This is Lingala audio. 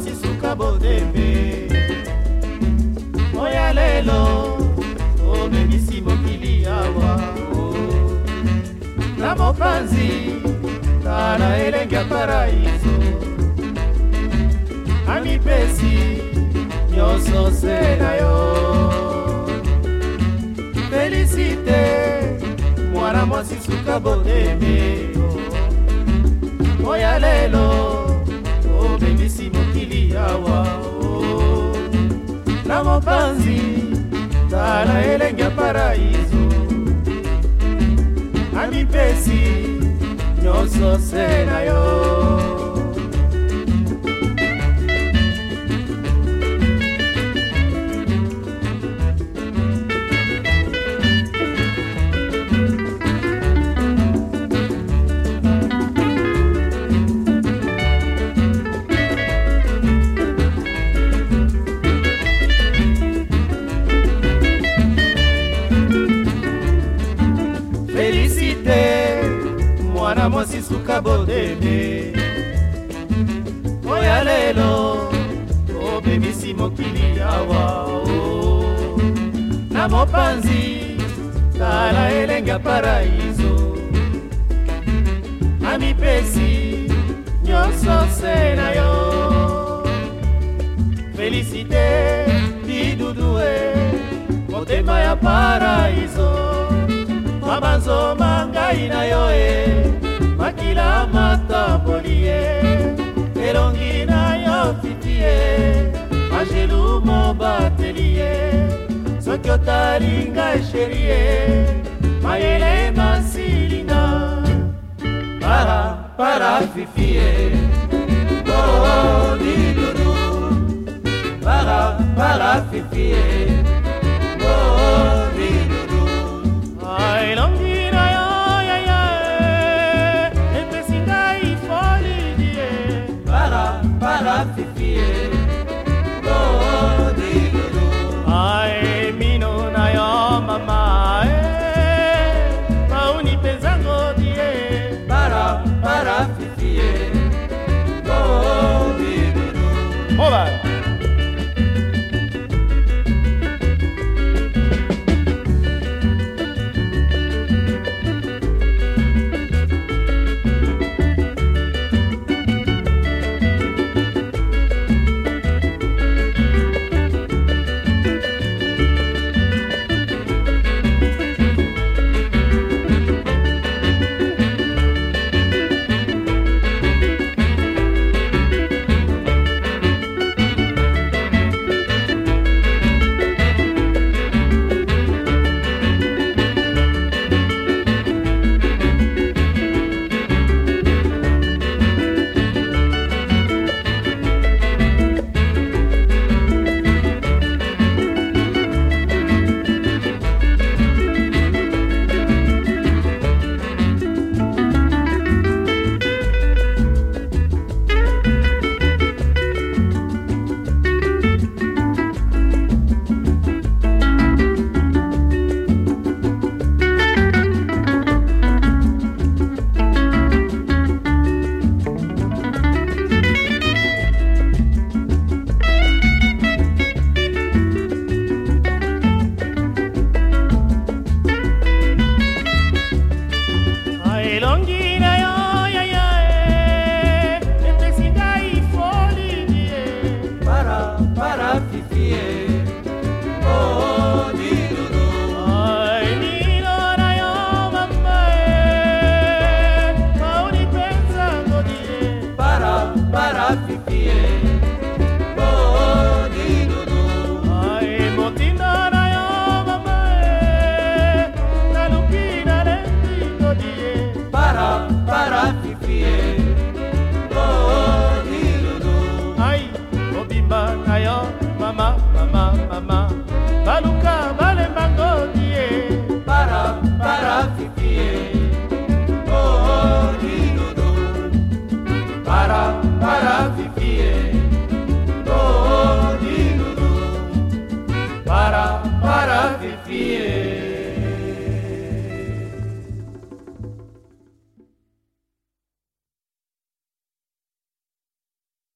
osisuka bodembe oya lelo omemisi mokili awa na mopanzi tala elenge ya paraiso amipesi nyonso se na yo felisite mwana mwasi suka bodembe oya lelo awa oh. na mopanzi tala elenge ya paraiso na mipesi nyonso se na yo basuka boteme oya lelo obebisi mokili awa na mopanzi tala elenge ya paraiso na mipesi nyonso se na yo felisite didudue motema ya paraiso mabanzoma ngai na yo e eh. makila matamboli ye elongi na yo fiti ye angelu mobateli ye soki otali ngai sheri ye mayele masilinga para para fifi ye oh, didudu para para fifi ye mama na yo mama mama mama baluka balemba ngoti ye eh. para para fifi ye oh didodo para para fifi ye oh didodo para para fifi ye